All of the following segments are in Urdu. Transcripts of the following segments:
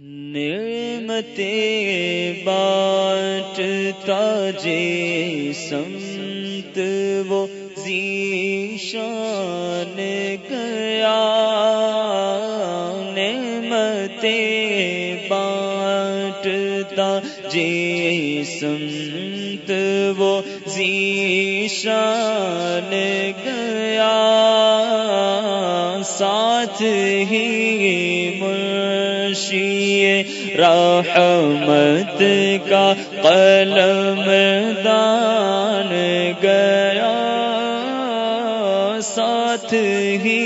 نعمتیں بانٹتا جے سمت وہ زیشان گیا۔ نعمتیں بانٹتا جے سمت وہ زیشان گیا۔ ساتھ ہی مرشی رحمت کا قلم دان گیا ساتھ ہی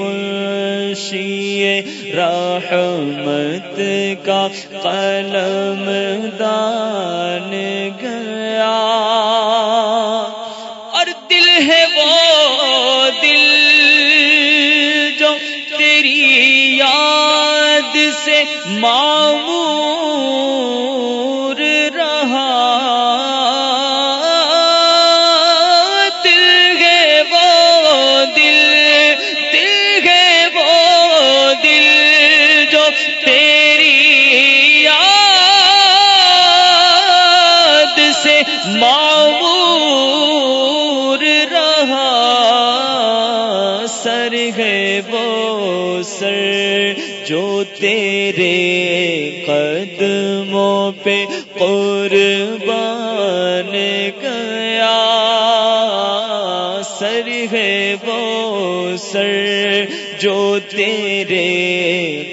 منشی رحمت کا قلم دان گیا۔ سے معمور رہا۔ دل گے وہ دل دل گے وہ دل جو تیری یاد سے معمور ہے وہ سر جو تیرے قدموں پہ قربان گیا۔ سر ہے وہ سر جو تیرے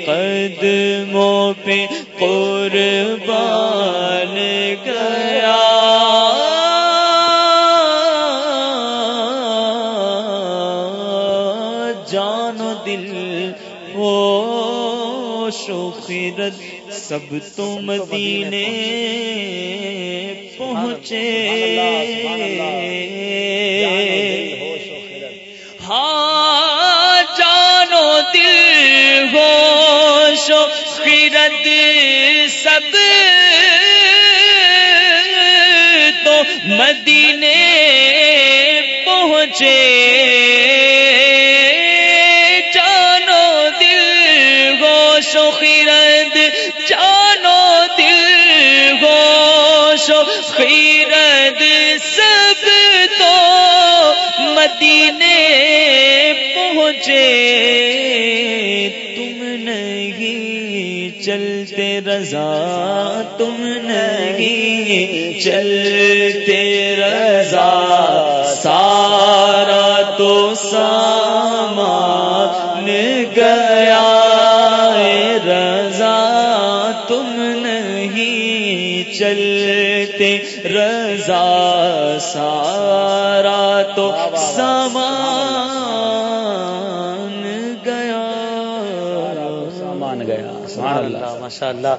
قدموں پہ قربان دل وہ شوخرت سب تو مدینے پہنچے۔ ہاں جانو دل ہو شوخرت سب تو مدینے پہنچے۔ خیرد جانو دل گوش خیرد سب تو مدینے پہنچے۔ تم نہیں چلتے رضا، تم نہیں چلتے رضا۔ چلتے رضا سارا تو سامان گیا۔ سامان گیا ماشاء اللہ۔